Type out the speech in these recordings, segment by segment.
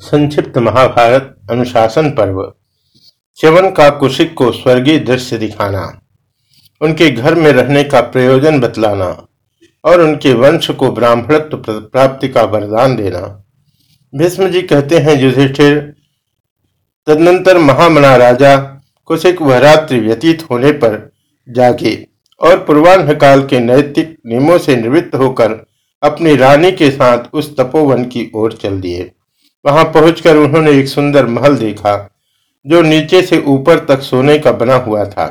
संक्षिप्त महाभारत अनुशासन पर्व। च्यवन का कुशिक को स्वर्गीय दृश्य दिखाना, उनके घर में रहने का प्रयोजन बतलाना, और उनके वंश को ब्राह्मणत्व प्राप्ति का वरदान देना। भीष्म जी कहते हैं, युधिष्ठिर, तदनंतर महामना राजा कुशिक वह रात्रि व्यतीत होने पर जागे और पूर्वान्ह काल के नैतिक नियमों से निवृत्त होकर अपनी रानी के साथ उस तपोवन की ओर चल दिए। वहाँ पहुंचकर उन्होंने एक सुंदर महल देखा, जो नीचे से ऊपर तक सोने का बना हुआ था।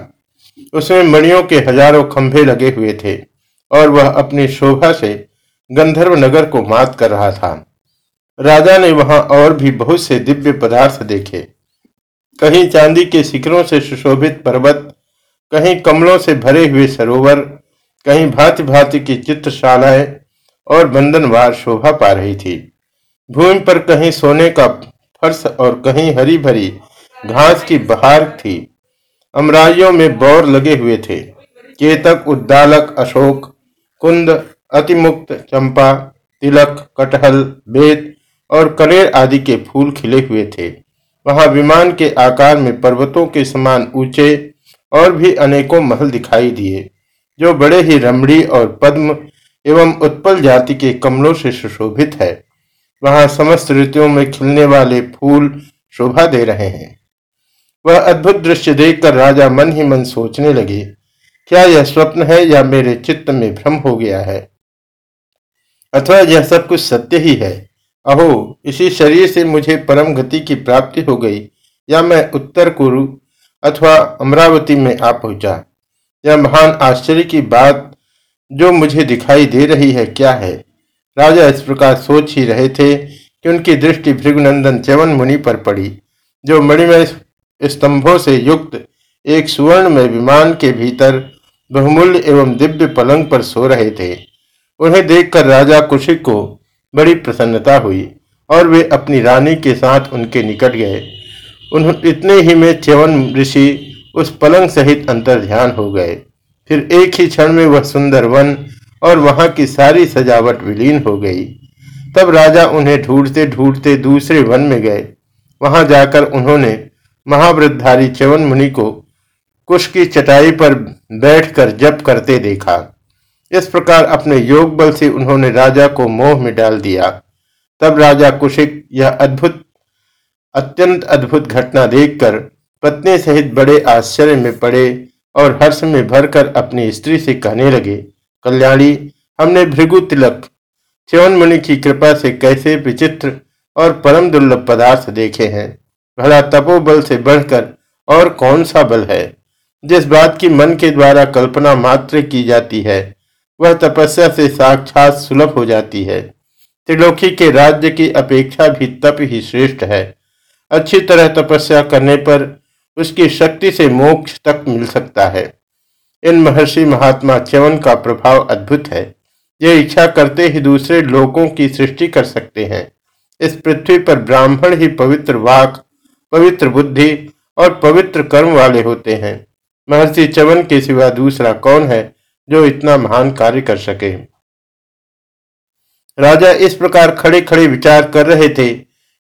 उसमें मणियों के हज़ारों खंभे लगे हुए थे, और वह अपनी शोभा से गंधर्व नगर को मात कर रहा था। राजा ने वहाँ और भी बहुत से दिव्य पदार्थ देखे। कहीं चांदी के शिखरों से सुशोभित पर्वत, कहीं कमलों से भरे हुए सरोवर, कहीं भांति भांति की चित्रशालाएँ और बंधनवार शोभा पा रही थी। भूमि पर कहीं सोने का फर्श और कहीं हरी भरी घास की बहार थी। अमराइयों में बौर लगे हुए थे। केतक, उद्दालक, अशोक, कुंद, अतिमुक्त, चंपा, तिलक, कटहल, बेत और कनेर आदि के फूल खिले हुए थे। वहाँ विमान के आकार में पर्वतों के समान ऊँचे और भी अनेकों महल दिखाई दिए, जो बड़े ही रमणी और पद्म एवं उत्पल जाति के कमलों से सुशोभित है। वहाँ समस्त ऋतुओं में खिलने वाले फूल शोभा दे रहे हैं। वह अद्भुत दृश्य देखकर राजा मन ही मन सोचने लगे, क्या यह स्वप्न है या मेरे चित्त में भ्रम हो गया है? अथवा यह सब कुछ सत्य ही है? अहो, इसी शरीर से मुझे परम गति की प्राप्ति हो गई, या मैं उत्तर कुरु अथवा अमरावती में आ पहुँचा? यह महान आश्चर्य की बात जो मुझे दिखाई दे रही है क्या है? राजा इस प्रकार सोच ही रहे थे कि उनकी दृष्टि भृगुनंदन च्यवन मुनि पर पड़ी, जो मणिमय स्तंभों से युक्त एक सुवर्ण में विमान के भीतर बहुमूल्य एवं दिव्य पलंग पर सो रहे थे। उन्हें देखकर राजा कुशिक को बड़ी प्रसन्नता हुई और वे अपनी रानी के साथ उनके निकट गए। उन इतने ही में च्यवन ऋषि उस पलंग सहित अंतर ध्यान हो गए। फिर एक ही क्षण में वह सुंदर वन और वहाँ की सारी सजावट विलीन हो गई। तब राजा उन्हें ढूंढते ढूंढते दूसरे वन में गए। वहाँ जाकर उन्होंने महावृद्धारी च्यवन मुनि को कुश की चटाई पर बैठकर जप करते देखा। इस प्रकार अपने योग बल से उन्होंने राजा को मोह में डाल दिया। तब राजा कुशिक यह अद्भुत, अत्यंत अद्भुत घटना देखकर पत्नी सहित बड़े आश्चर्य में पड़े और हर्ष में भरकर अपनी स्त्री से कहने लगे कल्याणी, हमने भृगु तिलक च्यवन मुनि की कृपा से कैसे विचित्र और परम दुर्लभ पदार्थ देखे हैं। भला तपोबल से बढ़कर और कौन सा बल है, जिस बात की मन के द्वारा कल्पना मात्र की जाती है, वह तपस्या से साक्षात सुलभ हो जाती है। त्रिलोकी के राज्य की अपेक्षा भी तप ही श्रेष्ठ है। अच्छी तरह तपस्या करने पर उसकी शक्ति से मोक्ष तक मिल सकता है। इन महर्षि महात्मा च्यवन का प्रभाव अद्भुत है। ये इच्छा करते ही दूसरे लोगों की सृष्टि कर सकते हैं। इस पृथ्वी पर ब्राह्मण ही पवित्र वाक, पवित्र बुद्धि और पवित्र कर्म वाले होते हैं। महर्षि च्यवन के सिवा दूसरा कौन है जो इतना महान कार्य कर सके? राजा इस प्रकार खड़े खड़े विचार कर रहे थे।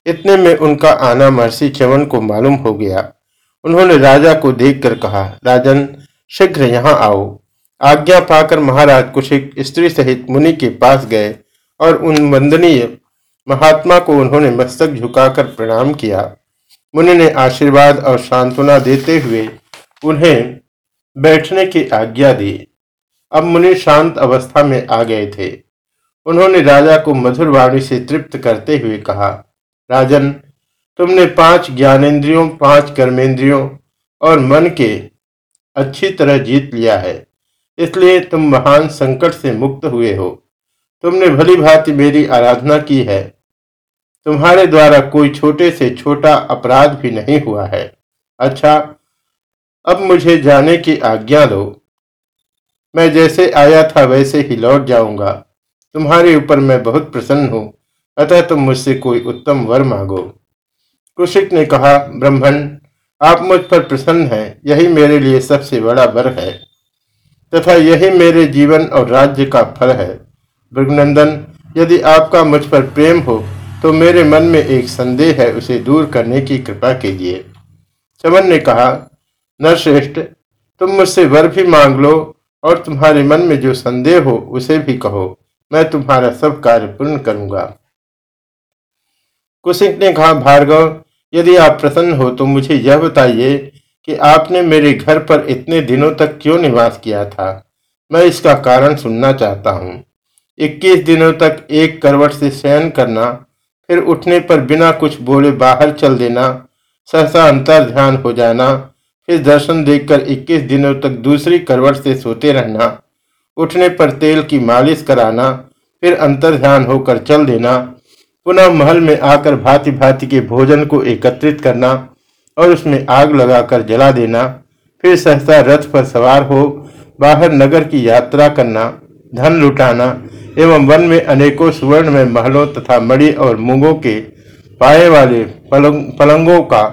इतने में उनका आना महर्षि च्यवन को मालूम हो गया। उन्होंने राजा को देखकर कहा, राजन शीघ्र यहाँ आओ। आज्ञा पाकर महाराज कुशिक स्त्री सहित मुनि के पास गए और उन वंदनीय महात्मा को उन्होंने मस्तक झुकाकर प्रणाम किया। मुनि ने आशीर्वाद और सांत्वना देते हुए उन्हें बैठने की आज्ञा दी। अब मुनि शांत अवस्था में आ गए थे। उन्होंने राजा को मधुर वाणी से तृप्त करते हुए कहा, राजन, तुमने पाँच ज्ञानेन्द्रियों, पाँच कर्मेंद्रियों और मन के अच्छी तरह जीत लिया है। इसलिए तुम महान संकट से मुक्त हुए हो। तुमने भली भांति मेरी आराधना की है। तुम्हारे द्वारा कोई छोटे से छोटा अपराध भी नहीं हुआ है। अच्छा अब मुझे जाने की आज्ञा दो। मैं जैसे आया था वैसे ही लौट जाऊँगा। तुम्हारे ऊपर मैं बहुत प्रसन्न हूँ। अतः तुम मुझसे कोई उत्तम वर मांगो। कुशिक ने कहा ब्रह्मण आप मुझ पर प्रसन्न हैं। यही मेरे लिए सबसे बड़ा वर है, तथा यही मेरे जीवन और राज्य का फल है। भृगनंदन यदि आपका मुझ पर प्रेम हो तो मेरे मन में एक संदेह है उसे दूर करने की कृपा कीजिए। चमन ने कहा, नरश्रेष्ठ, तुम मुझसे वर भी मांग लो और तुम्हारे मन में जो संदेह हो, उसे भी कहो। मैं तुम्हारा सब कार्य पूर्ण करूँगा। कुशिक ने कहा, भार्गव यदि आप प्रसन्न हो तो मुझे यह बताइए कि आपने मेरे घर पर इतने दिनों तक क्यों निवास किया था? मैं इसका कारण सुनना चाहता हूँ। इक्कीस दिनों तक एक करवट से शयन करना, फिर उठने पर बिना कुछ बोले बाहर चल देना, सहसा अंतर ध्यान हो जाना, फिर दर्शन देखकर 21 दिनों तक दूसरी करवट से सोते रहना, उठने पर तेल की मालिश कराना, फिर अंतर ध्यान होकर चल देना पुनः महल में आकर भांति भांति के भोजन को एकत्रित करना और उसमें आग लगाकर जला देना फिर सहसा रथ पर सवार हो बाहर नगर की यात्रा करना धन लुटाना एवं वन में अनेकों सुवर्ण में महलों तथा मड़ी और मूंगों के पाए वाले पलंग, पलंगों का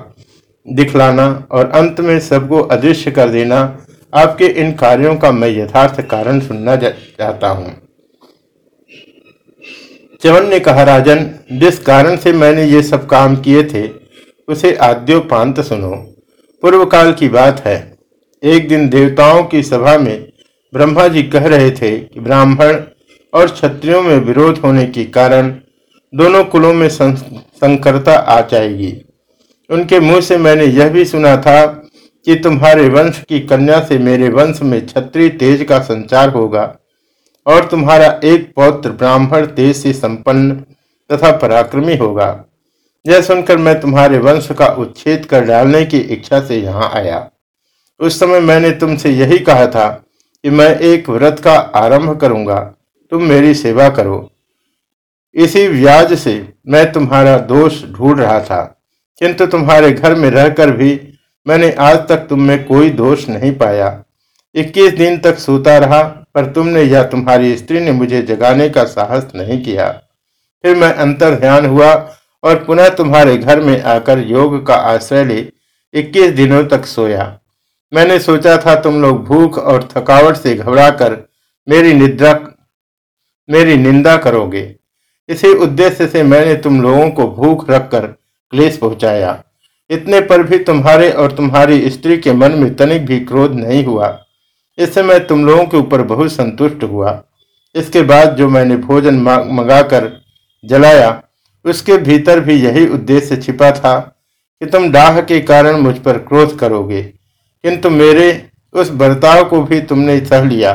दिखलाना और अंत में सबको अदृश्य कर देना आपके इन कार्यों का मैं यथार्थ कारण सुनना चाहता हूँ। चवन ने कहा, राजन, जिस कारण से मैंने ये सब काम किए थे, उसे आद्योपांत सुनो। पूर्व काल की बात है। एक दिन देवताओं की सभा में ब्रह्मा जी कह रहे थे कि ब्राह्मण और क्षत्रियों में विरोध होने के कारण दोनों कुलों में संकरता आ जाएगी। उनके मुँह से मैंने यह भी सुना था कि तुम्हारे वंश की कन्या से मेरे वंश में छत्री तेज का संचार होगा। और तुम्हारा एक पौत्र ब्राह्मण तेज से संपन्न तथा पराक्रमी होगा। यह सुनकर मैं तुम्हारे वंश का उच्छेद कर डालने की इच्छा से यहाँ आया। उस समय मैंने तुमसे यही कहा था कि मैं एक व्रत का आरंभ करूँगा। तुम मेरी सेवा करो। इसी व्याज से मैं तुम्हारा दोष ढूंढ रहा था, किंतु तुम्हारे घर में रहकर भी मैंने आज तक तुम में कोई दोष नहीं पाया। इक्कीस दिन तक सोता रहा पर तुमने या तुम्हारी स्त्री ने मुझे जगाने का साहस नहीं किया। फिर मैं अंतर ध्यान हुआ और पुनः तुम्हारे घर में आकर योग का आश्रय ले इक्कीस दिनों तक सोया। मैंने सोचा था तुम लोग भूख और थकावट से घबराकर मेरी निद्रा, मेरी निंदा करोगे। इसी उद्देश्य से मैंने तुम लोगों को भूख रखकर क्लेश पहुँचाया। इतने पर भी तुम्हारे और तुम्हारी स्त्री के मन में तनिक भी क्रोध नहीं हुआ। इस मैं तुम लोगों के ऊपर बहुत संतुष्ट हुआ। इसके बाद जो मैंने भोजन मंगाकर जलाया, उसके भीतर भी यही उद्देश्य छिपा था कि तुम डाह के कारण मुझ पर क्रोध करोगे। किंतु मेरे उस बर्ताव को भी तुमने सह लिया।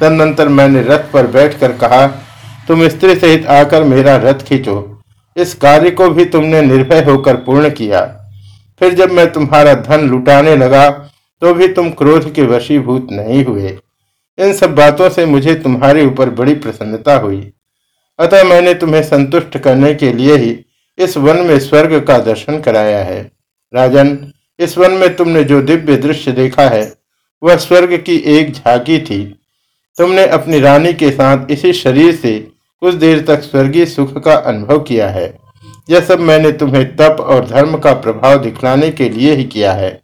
तदनंतर मैंने रथ पर बैठकर कहा, तुम स्त्री सहित आकर मेरा रथ खींचो। इस कार्य को भी तुमने निर्भय होकर पूर्ण किया। फिर जब मैं तुम्हारा धन लुटाने लगा तो भी तुम क्रोध के वशीभूत नहीं हुए। इन सब बातों से मुझे तुम्हारे ऊपर बड़ी प्रसन्नता हुई। अतः मैंने तुम्हें संतुष्ट करने के लिए ही इस वन में स्वर्ग का दर्शन कराया है। राजन, इस वन में तुमने जो दिव्य दृश्य देखा है, वह स्वर्ग की एक झांकी थी। तुमने अपनी रानी के साथ इसी शरीर से कुछ देर तक स्वर्गीय सुख का अनुभव किया है। यह सब मैंने तुम्हें तप और धर्म का प्रभाव दिखलाने के लिए ही किया है।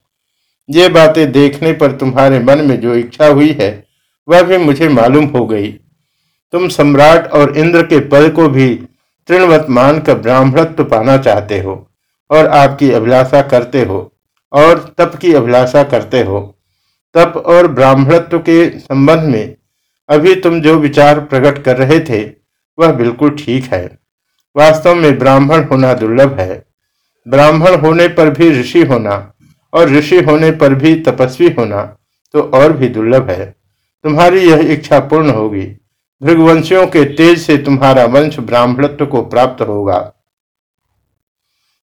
ये बातें देखने पर तुम्हारे मन में जो इच्छा हुई है, वह भी मुझे मालूम हो गई। तुम सम्राट और इंद्र के पद को भी तृणवत मानकर ब्राह्मणत्व पाना चाहते हो और आपकी अभिलाषा करते हो और तप की अभिलाषा करते हो। तप और ब्राह्मणत्व के संबंध में अभी तुम जो विचार प्रकट कर रहे थे, वह बिल्कुल ठीक है। वास्तव में ब्राह्मण होना दुर्लभ है। ब्राह्मण होने पर भी ऋषि होना और ऋषि होने पर भी तपस्वी होना तो और भी दुर्लभ है। तुम्हारी यह इच्छा पूर्ण होगी। भृगवंशियों के तेज से तुम्हारा वंश ब्राह्मणत्व को प्राप्त होगा।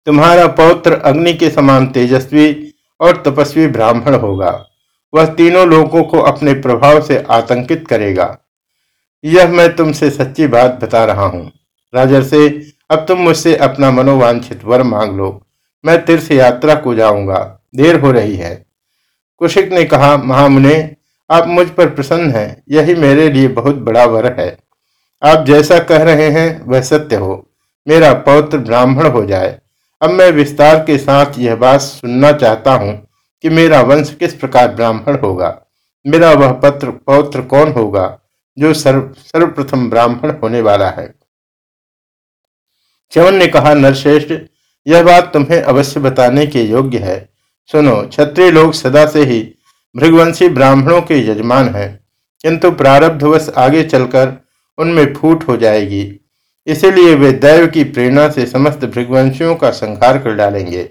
तुम्हारा पौत्र अग्नि के समान तेजस्वी और तपस्वी ब्राह्मण होगा। वह तीनों लोगों को अपने प्रभाव से आतंकित करेगा। यह मैं तुमसे सच्ची बात बता रहा हूँ। राजर से अब तुम मुझसे अपना मनोवांछित वर मांग लो। मैं तीर्थ यात्रा को जाऊँगा। देर हो रही है। कुशिक ने कहा महामुने आप मुझ पर प्रसन्न हैं। यही मेरे लिए बहुत बड़ा वर है। आप जैसा कह रहे हैं, वह सत्य हो। मेरा पौत्र ब्राह्मण हो जाए। अब मैं विस्तार के साथ यह बात सुनना चाहता हूँ कि मेरा वंश किस प्रकार ब्राह्मण होगा। मेरा वह पत्र, पौत्र कौन होगा, जो सर्व, सर्वप्रथम ब्राह्मण होने वाला है? चवन ने कहा, नरश्रेष्ठ, यह बात तुम्हें अवश्य बताने के योग्य है। सुनो, क्षत्रिय लोग सदा से ही भृगवंशी ब्राह्मणों के यजमान हैं, किंतु प्रारब्धवश आगे चलकर उनमें फूट हो जाएगी। इसीलिए वे दैव की प्रेरणा से समस्त भृगवंशियों का संहार कर डालेंगे।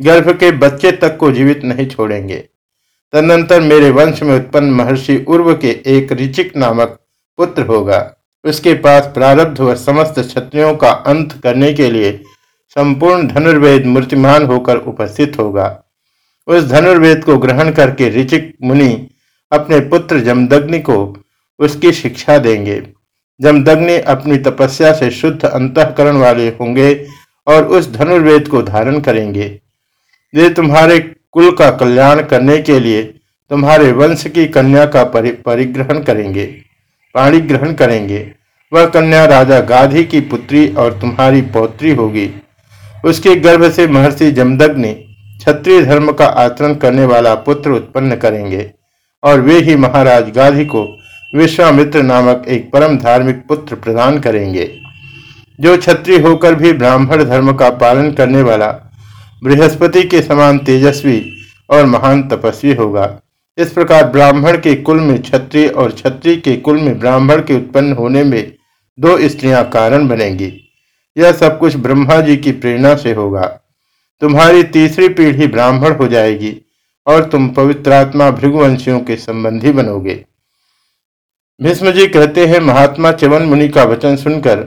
गर्भ के बच्चे तक को जीवित नहीं छोड़ेंगे। तदनंतर मेरे वंश में उत्पन्न महर्षि उर्व के एक ऋचिक नामक पुत्र होगा। उसके पास प्रारब्ध व समस्त क्षत्रियों का अंत करने के लिए संपूर्ण धनुर्वेद मूर्तिमान होकर उपस्थित होगा। उस धनुर्वेद को ग्रहण करके ऋचिक मुनि अपने पुत्र जमदग्नि को उसकी शिक्षा देंगे। जमदग्नि अपनी तपस्या से शुद्ध अंतकरण वाले होंगे और उस धनुर्वेद को धारण करेंगे। वे तुम्हारे कुल का कल्याण करने के लिए तुम्हारे वंश की कन्या का परिग्रहण करेंगे पाणी ग्रहण करेंगे। वह कन्या राजा गाधी की पुत्री और तुम्हारी पौत्री होगी। उसके गर्भ से महर्षि जमदग्नि क्षत्रिय धर्म का आचरण करने वाला पुत्र उत्पन्न करेंगे, और वे ही महाराज गाधी को विश्वामित्र नामक एक परम धार्मिक पुत्र प्रदान करेंगे। जो क्षत्रिय होकर भी ब्राह्मण धर्म का पालन करने वाला बृहस्पति के समान तेजस्वी और महान तपस्वी होगा। इस प्रकार ब्राह्मण के कुल में क्षत्रिय और क्षत्रिय के कुल में ब्राह्मण के उत्पन्न होने में दो स्त्रियाँ कारण बनेंगी। यह सब कुछ ब्रह्मा जी की प्रेरणा से होगा। तुम्हारी तीसरी पीढ़ी ब्राह्मण हो जाएगी और तुम पवित्रात्मा भृगुवंशियों के संबंधी बनोगे। भीष्म कहते हैं, महात्मा चवन मुनि का वचन सुनकर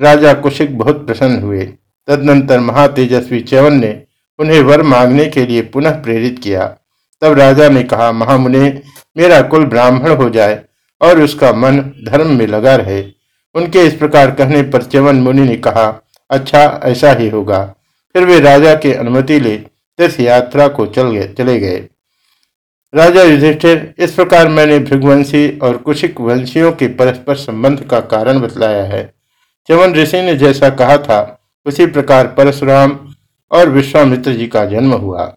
राजा कुशिक बहुत प्रसन्न हुए। तदनंतर महातेजस्वी चवन ने उन्हें वर मांगने के लिए पुनः प्रेरित किया। तब राजा ने कहा, महामुने, मेरा कुल ब्राह्मण हो जाए और उसका मन धर्म में लगा रहे। उनके इस प्रकार कहने पर च्यवन मुनि ने कहा अच्छा ऐसा ही होगा। फिर वे राजा की अनुमति ले। तीर्थ यात्रा को चल गए, चले गए। राजा युधिष्ठिर, इस प्रकार मैंने भृगवंशी और कुशिक वंशियों के परस्पर संबंध का कारण बतलाया है। चवन ऋषि ने जैसा कहा था, उसी प्रकार परशुराम और विश्वामित्र जी का जन्म हुआ।